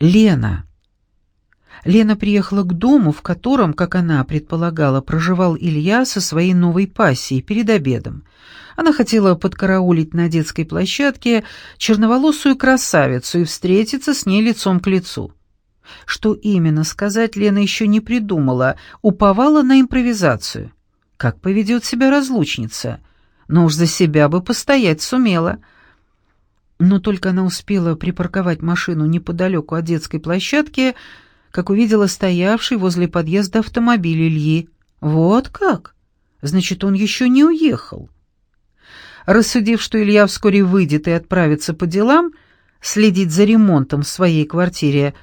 Лена. Лена приехала к дому, в котором, как она предполагала, проживал Илья со своей новой пассией перед обедом. Она хотела подкараулить на детской площадке черноволосую красавицу и встретиться с ней лицом к лицу. Что именно сказать Лена еще не придумала, уповала на импровизацию. Как поведет себя разлучница? Но уж за себя бы постоять сумела. Но только она успела припарковать машину неподалеку от детской площадки, как увидела стоявший возле подъезда автомобиль Ильи. Вот как? Значит, он еще не уехал. Рассудив, что Илья вскоре выйдет и отправится по делам, следить за ремонтом в своей квартире,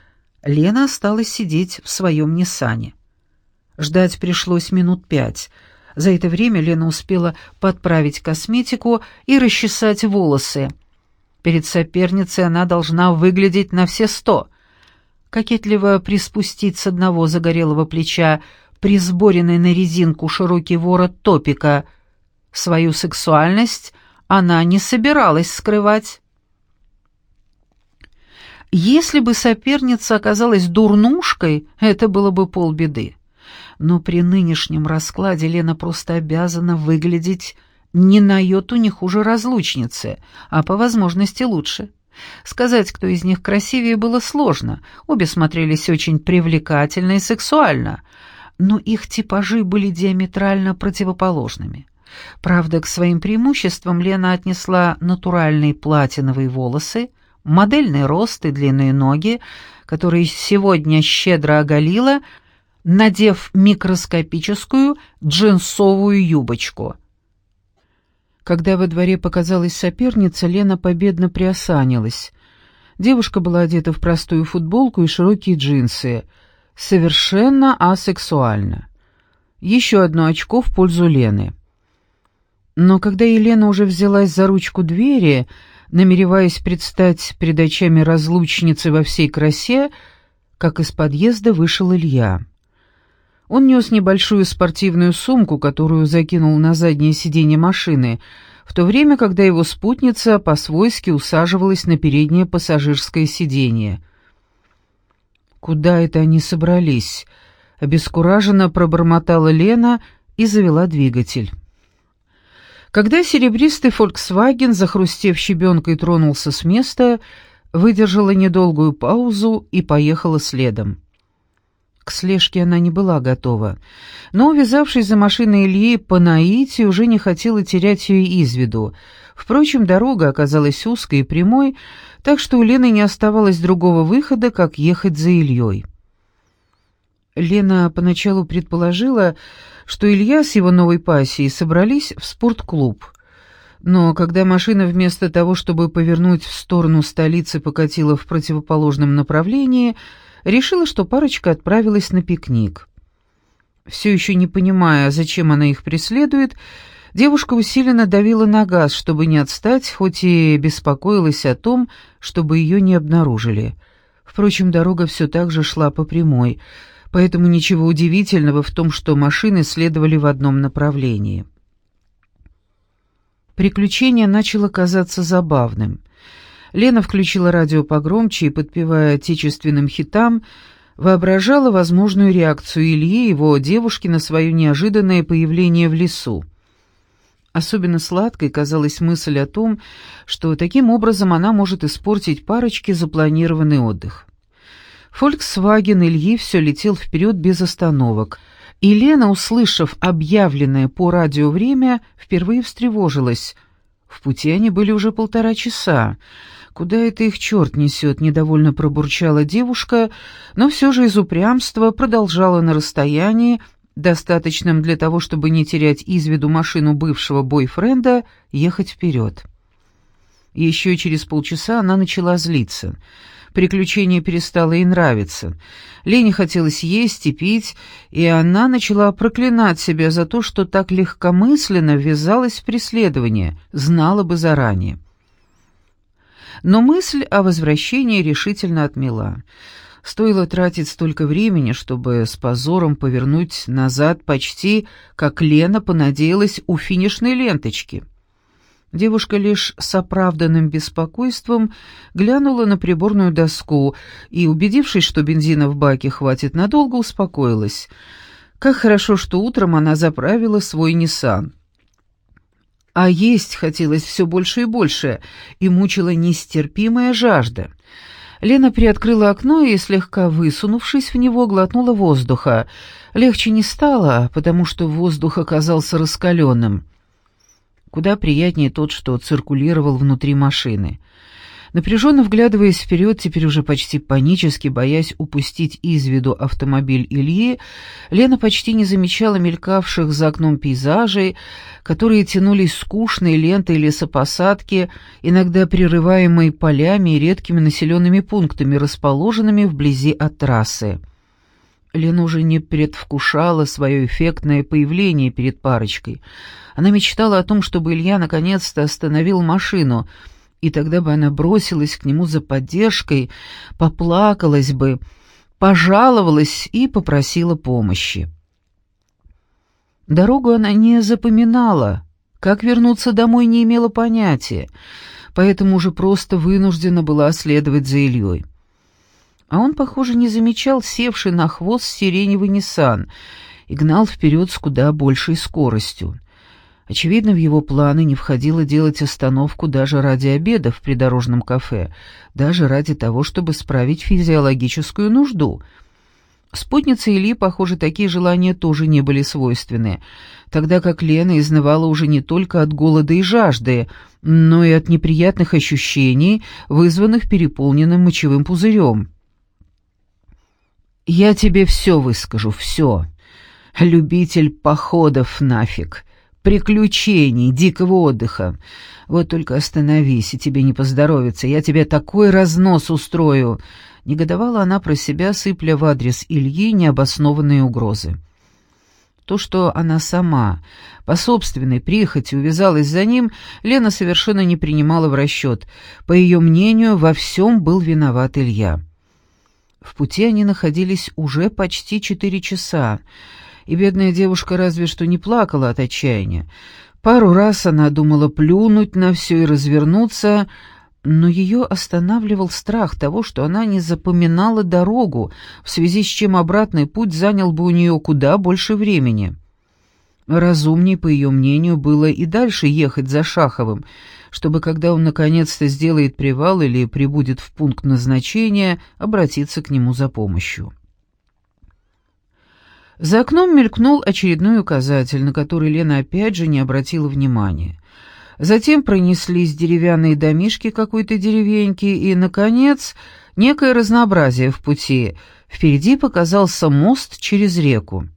Лена осталась сидеть в своем Ниссане. Ждать пришлось минут пять. За это время Лена успела подправить косметику и расчесать волосы. Перед соперницей она должна выглядеть на все сто — кокетливо приспустить с одного загорелого плеча присборенный на резинку широкий ворот топика. Свою сексуальность она не собиралась скрывать. Если бы соперница оказалась дурнушкой, это было бы полбеды. Но при нынешнем раскладе Лена просто обязана выглядеть не на йоту не хуже разлучницы, а по возможности лучше. Сказать, кто из них красивее, было сложно. Обе смотрелись очень привлекательно и сексуально, но их типажи были диаметрально противоположными. Правда, к своим преимуществам Лена отнесла натуральные платиновые волосы, модельный рост и длинные ноги, которые сегодня щедро оголила, надев микроскопическую джинсовую юбочку — когда во дворе показалась соперница, Лена победно приосанилась. Девушка была одета в простую футболку и широкие джинсы. Совершенно асексуально. Еще одно очко в пользу Лены. Но когда Елена уже взялась за ручку двери, намереваясь предстать перед очами разлучницы во всей красе, как из подъезда вышел Илья. Он нес небольшую спортивную сумку, которую закинул на заднее сиденье машины, в то время, когда его спутница по-свойски усаживалась на переднее пассажирское сиденье. «Куда это они собрались?» — обескураженно пробормотала Лена и завела двигатель. Когда серебристый «Фольксваген», захрустев щебенкой, тронулся с места, выдержала недолгую паузу и поехала следом. К слежке она не была готова, но, увязавшись за машиной Ильи по наитию, уже не хотела терять ее из виду. Впрочем, дорога оказалась узкой и прямой, так что у Лены не оставалось другого выхода, как ехать за Ильей. Лена поначалу предположила, что Илья с его новой пассией собрались в спортклуб. Но когда машина вместо того, чтобы повернуть в сторону столицы, покатила в противоположном направлении — решила, что парочка отправилась на пикник. Все еще не понимая, зачем она их преследует, девушка усиленно давила на газ, чтобы не отстать, хоть и беспокоилась о том, чтобы ее не обнаружили. Впрочем, дорога все так же шла по прямой, поэтому ничего удивительного в том, что машины следовали в одном направлении. Приключение начало казаться забавным — Лена включила радио погромче и, подпевая отечественным хитам, воображала возможную реакцию Ильи и его девушки на свое неожиданное появление в лесу. Особенно сладкой казалась мысль о том, что таким образом она может испортить парочке запланированный отдых. «Фольксваген» Ильи все летел вперед без остановок, и Лена, услышав объявленное по радио время, впервые встревожилась. В пути они были уже полтора часа, «Куда это их черт несет?» — недовольно пробурчала девушка, но все же из упрямства продолжала на расстоянии, достаточном для того, чтобы не терять из виду машину бывшего бойфренда, ехать вперед. Еще через полчаса она начала злиться. Приключение перестало ей нравиться. Лене хотелось есть и пить, и она начала проклинать себя за то, что так легкомысленно ввязалась в преследование, знала бы заранее но мысль о возвращении решительно отмела. Стоило тратить столько времени, чтобы с позором повернуть назад почти, как Лена понадеялась у финишной ленточки. Девушка лишь с оправданным беспокойством глянула на приборную доску и, убедившись, что бензина в баке хватит надолго, успокоилась. Как хорошо, что утром она заправила свой «Ниссан». А есть хотелось все больше и больше, и мучила нестерпимая жажда. Лена приоткрыла окно и, слегка высунувшись в него, глотнула воздуха. Легче не стало, потому что воздух оказался раскаленным. Куда приятнее тот, что циркулировал внутри машины. Напряженно вглядываясь вперед, теперь уже почти панически боясь упустить из виду автомобиль Ильи, Лена почти не замечала мелькавших за окном пейзажей, которые тянулись скучной лентой лесопосадки, иногда прерываемой полями и редкими населенными пунктами, расположенными вблизи от трассы. Лена уже не предвкушала свое эффектное появление перед парочкой. Она мечтала о том, чтобы Илья наконец-то остановил машину, и тогда бы она бросилась к нему за поддержкой, поплакалась бы, пожаловалась и попросила помощи. Дорогу она не запоминала, как вернуться домой не имела понятия, поэтому уже просто вынуждена была следовать за Ильей. А он, похоже, не замечал севший на хвост сиреневый Ниссан и гнал вперед с куда большей скоростью. Очевидно, в его планы не входило делать остановку даже ради обеда в придорожном кафе, даже ради того, чтобы справить физиологическую нужду. Спутнице Ильи, похоже, такие желания тоже не были свойственны, тогда как Лена изнывала уже не только от голода и жажды, но и от неприятных ощущений, вызванных переполненным мочевым пузырем. Я тебе все выскажу, все. Любитель походов нафиг, приключений, дикого отдыха. Вот только остановись, и тебе не поздоровится, я тебе такой разнос устрою. Негодовала она про себя, сыпля в адрес Ильи необоснованные угрозы. То, что она сама, по собственной прихоти, увязалась за ним, Лена совершенно не принимала в расчет. По ее мнению, во всем был виноват Илья. В пути они находились уже почти четыре часа, и бедная девушка разве что не плакала от отчаяния. Пару раз она думала плюнуть на все и развернуться, но ее останавливал страх того, что она не запоминала дорогу, в связи с чем обратный путь занял бы у нее куда больше времени. Разумней, по ее мнению, было и дальше ехать за Шаховым, чтобы, когда он наконец-то сделает привал или прибудет в пункт назначения, обратиться к нему за помощью. За окном мелькнул очередной указатель, на который Лена опять же не обратила внимания. Затем пронеслись деревянные домишки какой-то деревеньки, и, наконец, некое разнообразие в пути. Впереди показался мост через реку.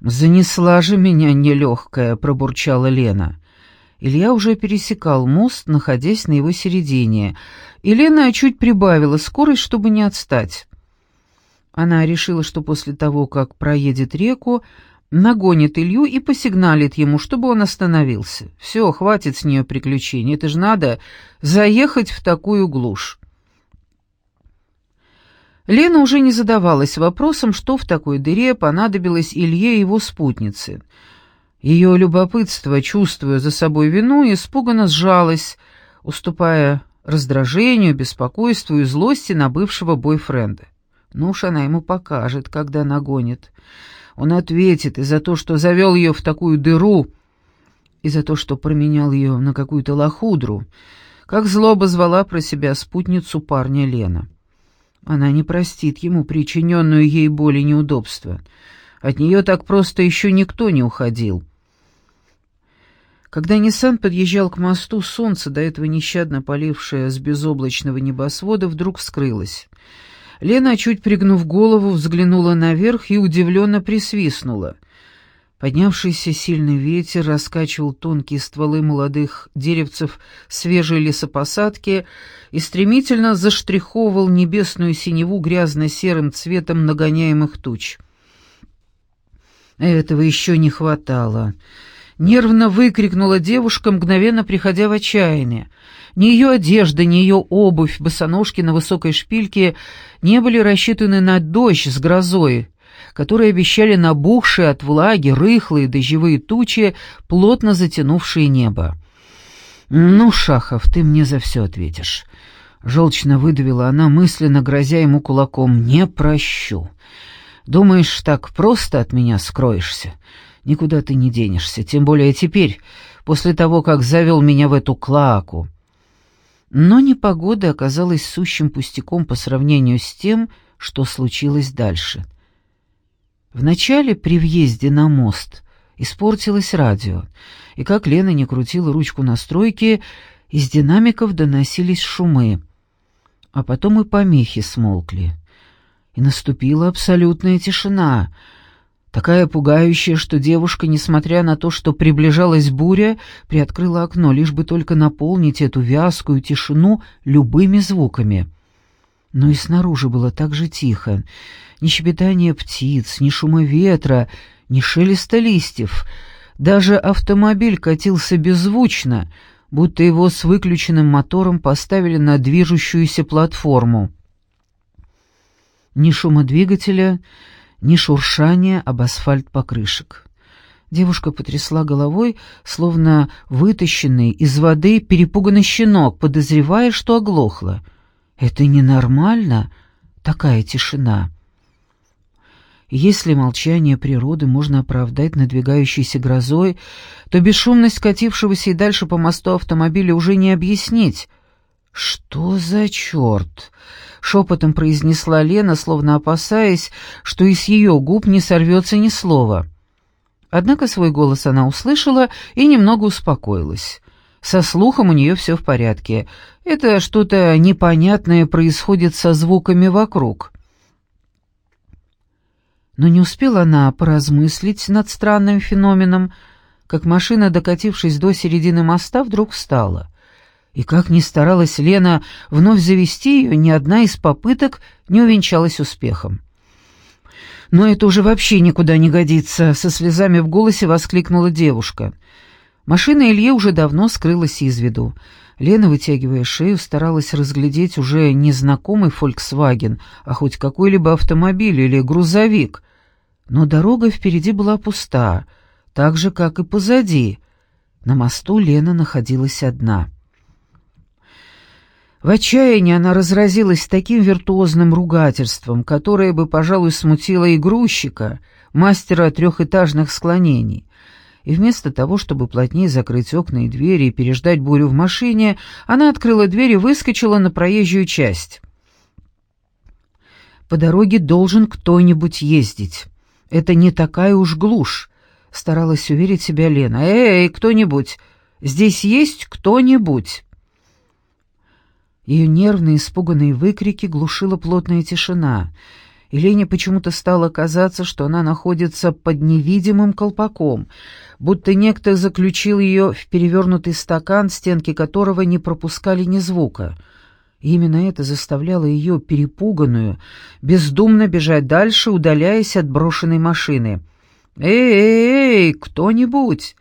«Занесла же меня нелегкая», — пробурчала Лена. Илья уже пересекал мост, находясь на его середине, и Лена чуть прибавила скорость, чтобы не отстать. Она решила, что после того, как проедет реку, нагонит Илью и посигналит ему, чтобы он остановился. Все, хватит с нее приключений, это же надо заехать в такую глушь. Лена уже не задавалась вопросом, что в такой дыре понадобилось Илье и его спутнице. Ее любопытство, чувствуя за собой вину, испуганно сжалось, уступая раздражению, беспокойству и злости на бывшего бойфренда. Ну уж она ему покажет, когда нагонит. Он ответит и за то, что завел ее в такую дыру, и за то, что променял ее на какую-то лохудру, как злоба звала про себя спутницу парня Лена. Она не простит ему причиненную ей боль и неудобства. От нее так просто еще никто не уходил. Когда Ниссан подъезжал к мосту, солнце, до этого нещадно полившее с безоблачного небосвода, вдруг вскрылось. Лена, чуть пригнув голову, взглянула наверх и удивленно присвистнула. Поднявшийся сильный ветер раскачивал тонкие стволы молодых деревцев свежей лесопосадки и стремительно заштриховывал небесную синеву грязно-серым цветом нагоняемых туч. Этого еще не хватало. Нервно выкрикнула девушка, мгновенно приходя в отчаяние. Ни ее одежда, ни ее обувь, босоножки на высокой шпильке не были рассчитаны на дождь с грозой, которые обещали набухшие от влаги рыхлые дождевые тучи, плотно затянувшие небо. «Ну, Шахов, ты мне за все ответишь». Желчно выдавила она, мысленно грозя ему кулаком. «Не прощу. Думаешь, так просто от меня скроешься? Никуда ты не денешься, тем более теперь, после того, как завел меня в эту клаку». Но непогода оказалась сущим пустяком по сравнению с тем, что случилось дальше. Вначале при въезде на мост испортилось радио, и как Лена не крутила ручку настройки, из динамиков доносились шумы. А потом и помехи смолкли. И наступила абсолютная тишина, такая пугающая, что девушка, несмотря на то, что приближалась буря, приоткрыла окно, лишь бы только наполнить эту вязкую тишину любыми звуками. Но и снаружи было так же тихо. Ни щебетания птиц, ни шума ветра, ни шелеста листьев. Даже автомобиль катился беззвучно — будто его с выключенным мотором поставили на движущуюся платформу. Ни шума двигателя, ни шуршания об асфальт покрышек. Девушка потрясла головой, словно вытащенный из воды перепуганный щенок, подозревая, что оглохла. «Это ненормально, такая тишина». Если молчание природы можно оправдать надвигающейся грозой, то бесшумность катившегося и дальше по мосту автомобиля уже не объяснить. «Что за черт?» — шепотом произнесла Лена, словно опасаясь, что из ее губ не сорвется ни слова. Однако свой голос она услышала и немного успокоилась. Со слухом у нее все в порядке. Это что-то непонятное происходит со звуками вокруг. Но не успела она поразмыслить над странным феноменом, как машина, докатившись до середины моста, вдруг встала. И как ни старалась Лена вновь завести ее, ни одна из попыток не увенчалась успехом. «Но это уже вообще никуда не годится», — со слезами в голосе воскликнула девушка. Машина Ильи уже давно скрылась из виду. Лена, вытягивая шею, старалась разглядеть уже незнакомый «Фольксваген», а хоть какой-либо автомобиль или грузовик. Но дорога впереди была пуста, так же, как и позади. На мосту Лена находилась одна. В отчаянии она разразилась таким виртуозным ругательством, которое бы, пожалуй, смутило и грузчика, мастера трехэтажных склонений. И вместо того, чтобы плотнее закрыть окна и двери и переждать бурю в машине, она открыла дверь и выскочила на проезжую часть. По дороге должен кто-нибудь ездить. Это не такая уж глушь, старалась уверить себя Лена. Эй, кто-нибудь, здесь есть кто-нибудь? Ее нервные, испуганные выкрики глушила плотная тишина, и почему-то стало казаться, что она находится под невидимым колпаком, будто некто заключил ее в перевернутый стакан, стенки которого не пропускали ни звука — и именно это заставляло ее, перепуганную, бездумно бежать дальше, удаляясь от брошенной машины. «Эй-эй-эй, кто-нибудь!»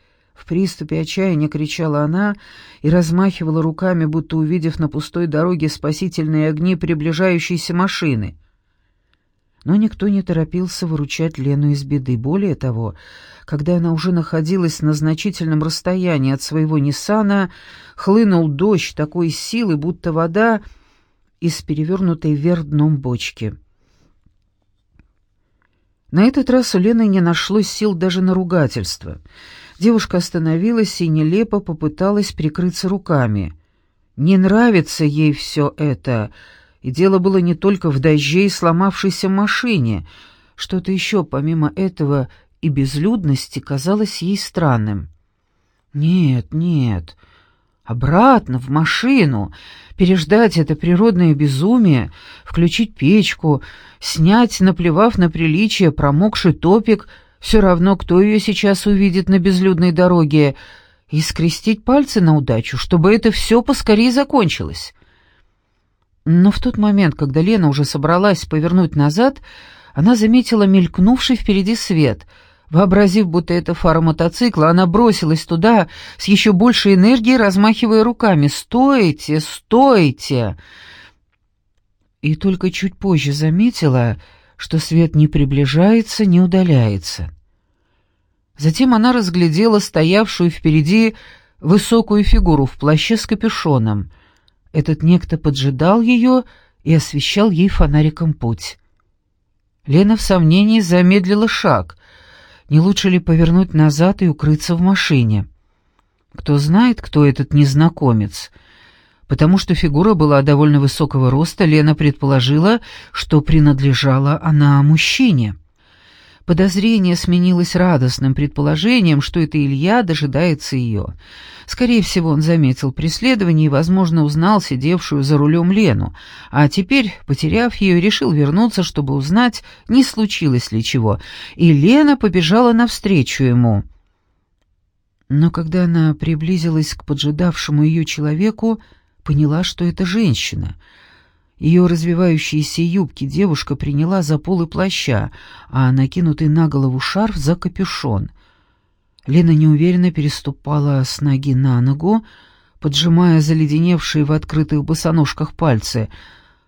Приступе отчаяния кричала она и размахивала руками, будто увидев на пустой дороге спасительные огни приближающейся машины. Но никто не торопился выручать Лену из беды. Более того, когда она уже находилась на значительном расстоянии от своего Ниссана, хлынул дождь такой силы, будто вода из перевернутой вверх дном бочки. На этот раз у Лены не нашлось сил даже на ругательство. Девушка остановилась и нелепо попыталась прикрыться руками. Не нравится ей все это — и дело было не только в дожде и сломавшейся машине. Что-то еще, помимо этого и безлюдности, казалось ей странным. «Нет, нет, обратно, в машину, переждать это природное безумие, включить печку, снять, наплевав на приличие, промокший топик, все равно, кто ее сейчас увидит на безлюдной дороге, и скрестить пальцы на удачу, чтобы это все поскорее закончилось». Но в тот момент, когда Лена уже собралась повернуть назад, она заметила мелькнувший впереди свет. Вообразив, будто это фара мотоцикла, она бросилась туда с еще большей энергией, размахивая руками. «Стойте! Стойте!» И только чуть позже заметила, что свет не приближается, не удаляется. Затем она разглядела стоявшую впереди высокую фигуру в плаще с капюшоном. Этот некто поджидал ее и освещал ей фонариком путь. Лена в сомнении замедлила шаг. Не лучше ли повернуть назад и укрыться в машине? Кто знает, кто этот незнакомец? Потому что фигура была довольно высокого роста, Лена предположила, что принадлежала она мужчине. Подозрение сменилось радостным предположением, что это Илья дожидается ее. Скорее всего, он заметил преследование и, возможно, узнал сидевшую за рулем Лену, а теперь, потеряв ее, решил вернуться, чтобы узнать, не случилось ли чего, и Лена побежала навстречу ему. Но когда она приблизилась к поджидавшему ее человеку, поняла, что это женщина — ее развивающиеся юбки девушка приняла за полы плаща, а накинутый на голову шарф за капюшон. Лена неуверенно переступала с ноги на ногу, поджимая заледеневшие в открытых босоножках пальцы,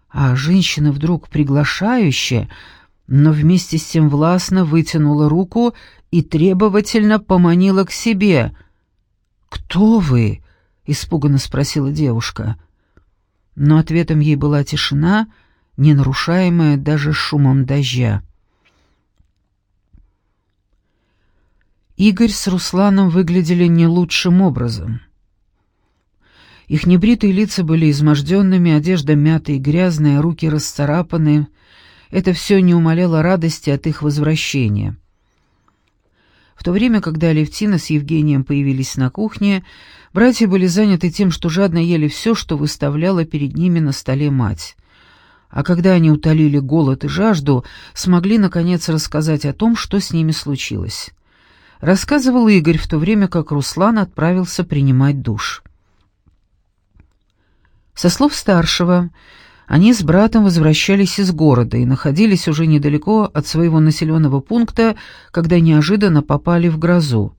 а женщина вдруг приглашающе, но вместе с тем властно вытянула руку и требовательно поманила к себе. «Кто вы?» — испуганно спросила девушка. — но ответом ей была тишина, не нарушаемая даже шумом дождя. Игорь с Русланом выглядели не лучшим образом. Их небритые лица были изможденными, одежда мятая и грязная, руки расцарапаны. Это все не умаляло радости от их возвращения. В то время, когда Алевтина с Евгением появились на кухне, братья были заняты тем, что жадно ели все, что выставляла перед ними на столе мать. А когда они утолили голод и жажду, смогли, наконец, рассказать о том, что с ними случилось. Рассказывал Игорь, в то время как Руслан отправился принимать душ. Со слов старшего, они с братом возвращались из города и находились уже недалеко от своего населенного пункта, когда неожиданно попали в грозу.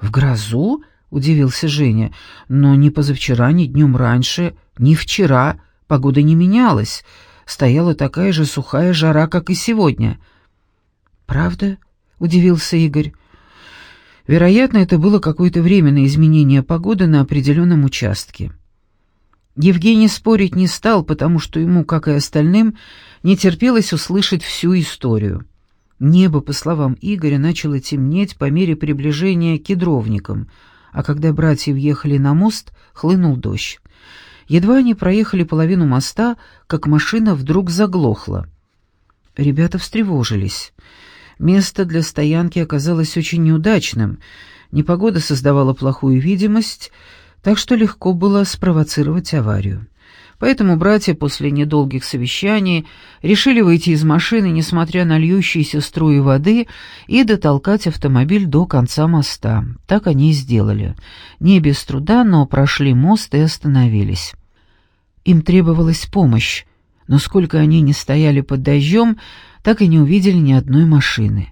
«В грозу?» — удивился Женя. «Но ни позавчера, ни днем раньше, ни вчера погода не менялась. Стояла такая же сухая жара, как и сегодня». «Правда?» — удивился Игорь. Вероятно, это было какое-то временное изменение погоды на определенном участке. Евгений спорить не стал, потому что ему, как и остальным, не терпелось услышать всю историю. Небо, по словам Игоря, начало темнеть по мере приближения к кедровникам, а когда братья въехали на мост, хлынул дождь. Едва они проехали половину моста, как машина вдруг заглохла. Ребята встревожились. Место для стоянки оказалось очень неудачным. Непогода создавала плохую видимость, так что легко было спровоцировать аварию. Поэтому братья после недолгих совещаний решили выйти из машины, несмотря на льющиеся струи воды, и дотолкать автомобиль до конца моста. Так они и сделали. Не без труда, но прошли мост и остановились. Им требовалась помощь, но сколько они не стояли под дождем, так и не увидели ни одной машины.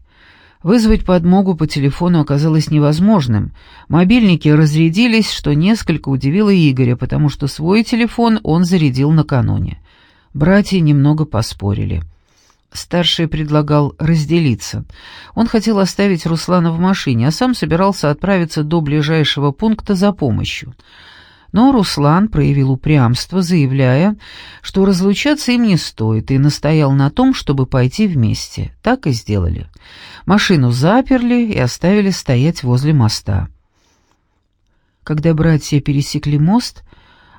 Вызвать подмогу по телефону оказалось невозможным. Мобильники разрядились, что несколько удивило Игоря, потому что свой телефон он зарядил накануне. Братья немного поспорили. Старший предлагал разделиться. Он хотел оставить Руслана в машине, а сам собирался отправиться до ближайшего пункта за помощью. Но Руслан проявил упрямство, заявляя, что разлучаться им не стоит, и настоял на том, чтобы пойти вместе. Так и сделали. Машину заперли и оставили стоять возле моста. Когда братья пересекли мост,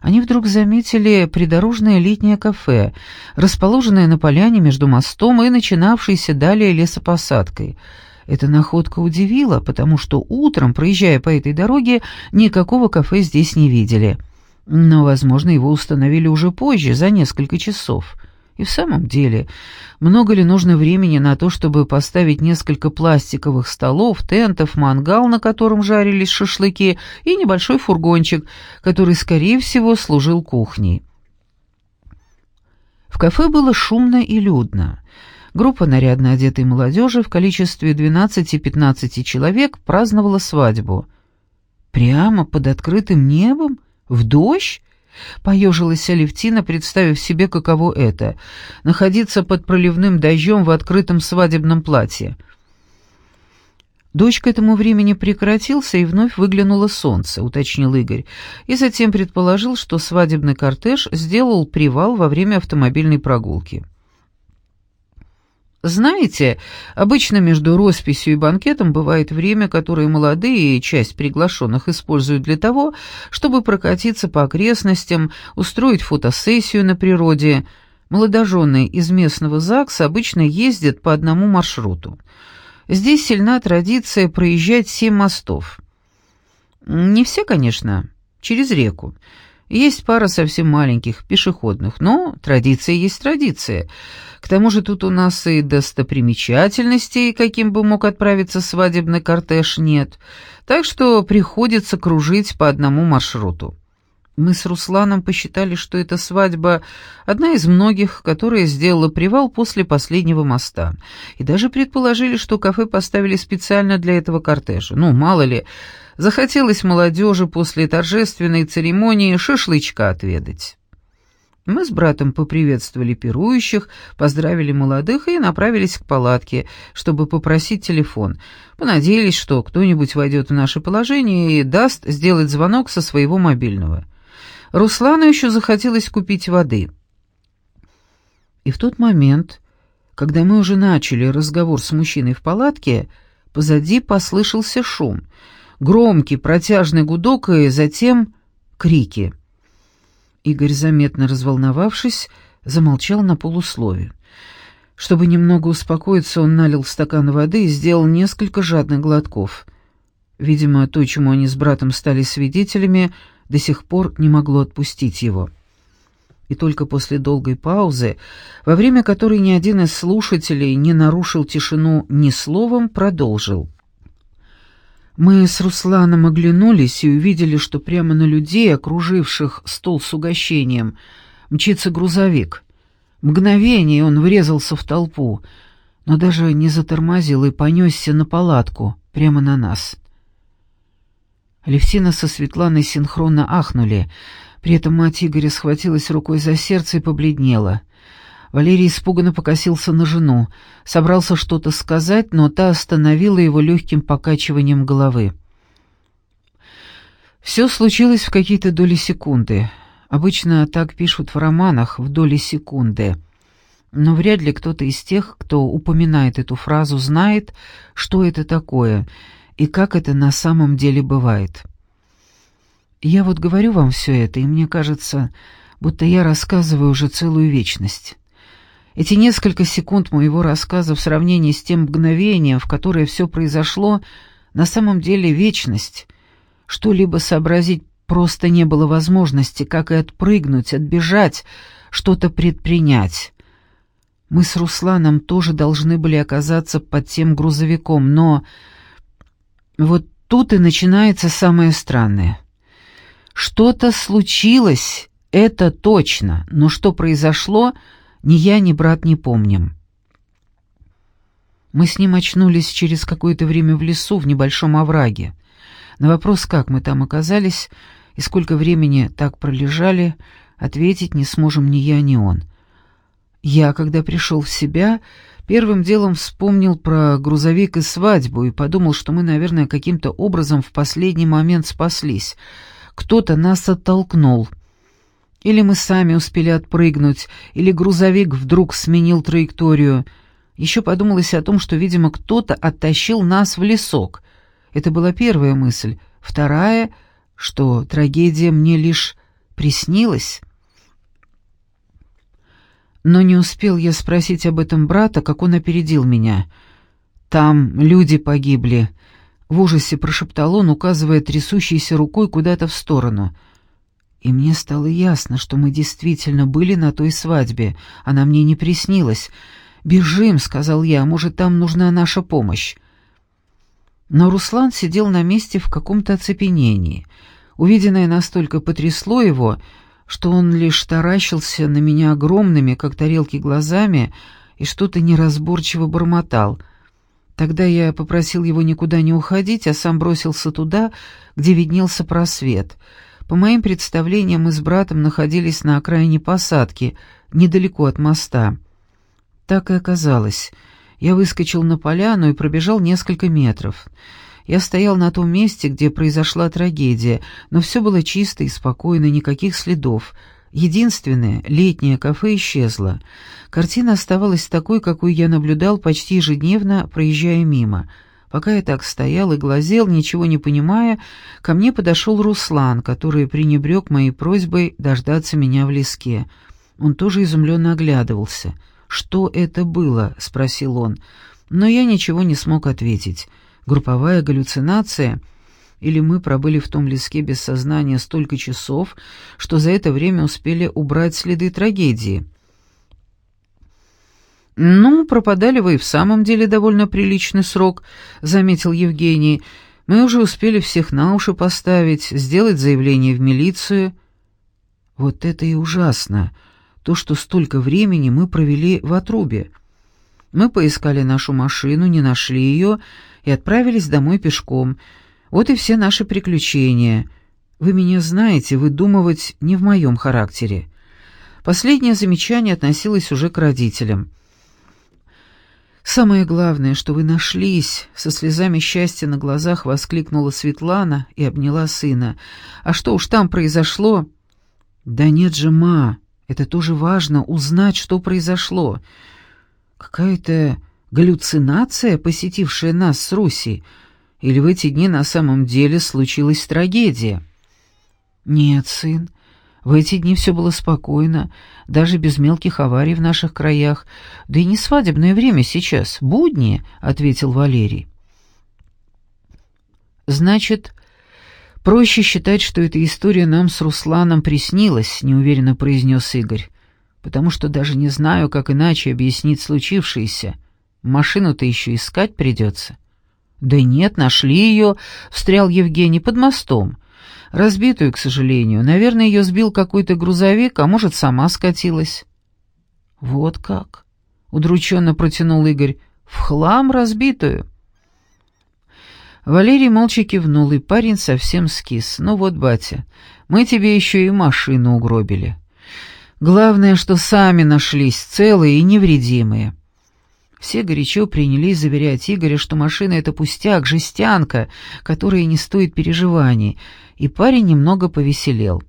они вдруг заметили придорожное летнее кафе, расположенное на поляне между мостом и начинавшейся далее лесопосадкой — эта находка удивила, потому что утром, проезжая по этой дороге, никакого кафе здесь не видели. Но, возможно, его установили уже позже, за несколько часов. И в самом деле, много ли нужно времени на то, чтобы поставить несколько пластиковых столов, тентов, мангал, на котором жарились шашлыки, и небольшой фургончик, который, скорее всего, служил кухней? В кафе было шумно и людно. Группа нарядно одетой молодежи в количестве 12-15 человек праздновала свадьбу. Прямо под открытым небом? В дождь? Поежилась Алевтина, представив себе, каково это — находиться под проливным дождем в открытом свадебном платье. Дождь к этому времени прекратился, и вновь выглянуло солнце, уточнил Игорь, и затем предположил, что свадебный кортеж сделал привал во время автомобильной прогулки. Знаете, обычно между росписью и банкетом бывает время, которое молодые и часть приглашенных используют для того, чтобы прокатиться по окрестностям, устроить фотосессию на природе. Молодожены из местного ЗАГСа обычно ездят по одному маршруту. Здесь сильна традиция проезжать семь мостов. Не все, конечно, через реку. Есть пара совсем маленьких, пешеходных, но традиция есть традиция. К тому же тут у нас и достопримечательностей, каким бы мог отправиться свадебный кортеж, нет, так что приходится кружить по одному маршруту. Мы с Русланом посчитали, что эта свадьба — одна из многих, которая сделала привал после последнего моста, и даже предположили, что кафе поставили специально для этого кортежа. Ну, мало ли, захотелось молодежи после торжественной церемонии шашлычка отведать. Мы с братом поприветствовали пирующих, поздравили молодых и направились к палатке, чтобы попросить телефон. Понадеялись, что кто-нибудь войдет в наше положение и даст сделать звонок со своего мобильного. Руслану еще захотелось купить воды. И в тот момент, когда мы уже начали разговор с мужчиной в палатке, позади послышался шум, громкий протяжный гудок и затем крики. Игорь, заметно разволновавшись, замолчал на полуслове. Чтобы немного успокоиться, он налил стакан воды и сделал несколько жадных глотков. Видимо, то, чему они с братом стали свидетелями, — до сих пор не могло отпустить его. И только после долгой паузы, во время которой ни один из слушателей не нарушил тишину ни словом, продолжил. Мы с Русланом оглянулись и увидели, что прямо на людей, окруживших стол с угощением, мчится грузовик. Мгновение он врезался в толпу, но даже не затормозил и понесся на палатку, прямо на нас. Левтина со Светланой синхронно ахнули. При этом мать Игоря схватилась рукой за сердце и побледнела. Валерий испуганно покосился на жену, собрался что-то сказать, но та остановила его легким покачиванием головы. Все случилось в какие-то доли секунды. Обычно так пишут в романах в доли секунды. Но вряд ли кто-то из тех, кто упоминает эту фразу, знает, что это такое — и как это на самом деле бывает. Я вот говорю вам все это, и мне кажется, будто я рассказываю уже целую вечность. Эти несколько секунд моего рассказа в сравнении с тем мгновением, в которое все произошло, на самом деле вечность. Что-либо сообразить просто не было возможности, как и отпрыгнуть, отбежать, что-то предпринять. Мы с Русланом тоже должны были оказаться под тем грузовиком, но вот тут и начинается самое странное. Что-то случилось, это точно, но что произошло, ни я, ни брат не помним. Мы с ним очнулись через какое-то время в лесу, в небольшом овраге. На вопрос, как мы там оказались и сколько времени так пролежали, ответить не сможем ни я, ни он. Я, когда пришел в себя, Первым делом вспомнил про грузовик и свадьбу и подумал, что мы, наверное, каким-то образом в последний момент спаслись. Кто-то нас оттолкнул. Или мы сами успели отпрыгнуть, или грузовик вдруг сменил траекторию. Еще подумалось о том, что, видимо, кто-то оттащил нас в лесок. Это была первая мысль. Вторая, что трагедия мне лишь приснилась. Но не успел я спросить об этом брата, как он опередил меня. «Там люди погибли», — в ужасе прошептал он, указывая трясущейся рукой куда-то в сторону. И мне стало ясно, что мы действительно были на той свадьбе, она мне не приснилась. «Бежим», — сказал я, — «может, там нужна наша помощь». Но Руслан сидел на месте в каком-то оцепенении. Увиденное настолько потрясло его, что он лишь таращился на меня огромными, как тарелки, глазами и что-то неразборчиво бормотал. Тогда я попросил его никуда не уходить, а сам бросился туда, где виднелся просвет. По моим представлениям, мы с братом находились на окраине посадки, недалеко от моста. Так и оказалось. Я выскочил на поляну и пробежал несколько метров. Я стоял на том месте, где произошла трагедия, но все было чисто и спокойно, никаких следов. Единственное, летнее кафе исчезло. Картина оставалась такой, какую я наблюдал почти ежедневно, проезжая мимо. Пока я так стоял и глазел, ничего не понимая, ко мне подошел Руслан, который пренебрег моей просьбой дождаться меня в леске. Он тоже изумленно оглядывался — «Что это было?» — спросил он. Но я ничего не смог ответить. Групповая галлюцинация? Или мы пробыли в том леске без сознания столько часов, что за это время успели убрать следы трагедии? «Ну, пропадали вы и в самом деле довольно приличный срок», — заметил Евгений. «Мы уже успели всех на уши поставить, сделать заявление в милицию». «Вот это и ужасно!» то, что столько времени мы провели в отрубе. Мы поискали нашу машину, не нашли ее и отправились домой пешком. Вот и все наши приключения. Вы меня знаете, выдумывать не в моем характере. Последнее замечание относилось уже к родителям. «Самое главное, что вы нашлись!» — со слезами счастья на глазах воскликнула Светлана и обняла сына. «А что уж там произошло?» «Да нет же, ма!» Это тоже важно, узнать, что произошло. Какая-то галлюцинация, посетившая нас с Руси, или в эти дни на самом деле случилась трагедия? Нет, сын, в эти дни все было спокойно, даже без мелких аварий в наших краях. Да и не свадебное время сейчас, будни, — ответил Валерий. Значит, «Проще считать, что эта история нам с Русланом приснилась», — неуверенно произнес Игорь, «потому что даже не знаю, как иначе объяснить случившееся. Машину-то еще искать придется». «Да нет, нашли ее», — встрял Евгений, — «под мостом. Разбитую, к сожалению. Наверное, ее сбил какой-то грузовик, а может, сама скатилась». «Вот как?» — удрученно протянул Игорь. «В хлам разбитую». Валерий молча кивнул, и парень совсем скис. «Ну вот, батя, мы тебе еще и машину угробили. Главное, что сами нашлись целые и невредимые». Все горячо принялись заверять Игоря, что машина — это пустяк, жестянка, которая не стоит переживаний, и парень немного повеселел.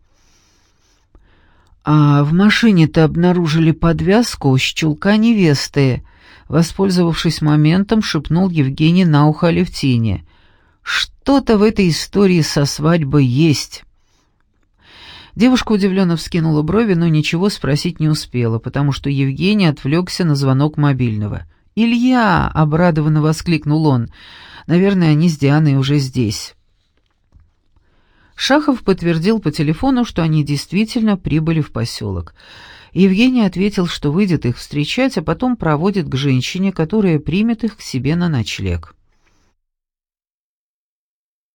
«А в машине-то обнаружили подвязку с чулка невесты», воспользовавшись моментом, шепнул Евгений на ухо Алевтине. Что-то в этой истории со свадьбой есть. Девушка удивленно вскинула брови, но ничего спросить не успела, потому что Евгений отвлекся на звонок мобильного. «Илья!» — обрадованно воскликнул он. «Наверное, они с Дианой уже здесь». Шахов подтвердил по телефону, что они действительно прибыли в поселок. Евгений ответил, что выйдет их встречать, а потом проводит к женщине, которая примет их к себе на ночлег.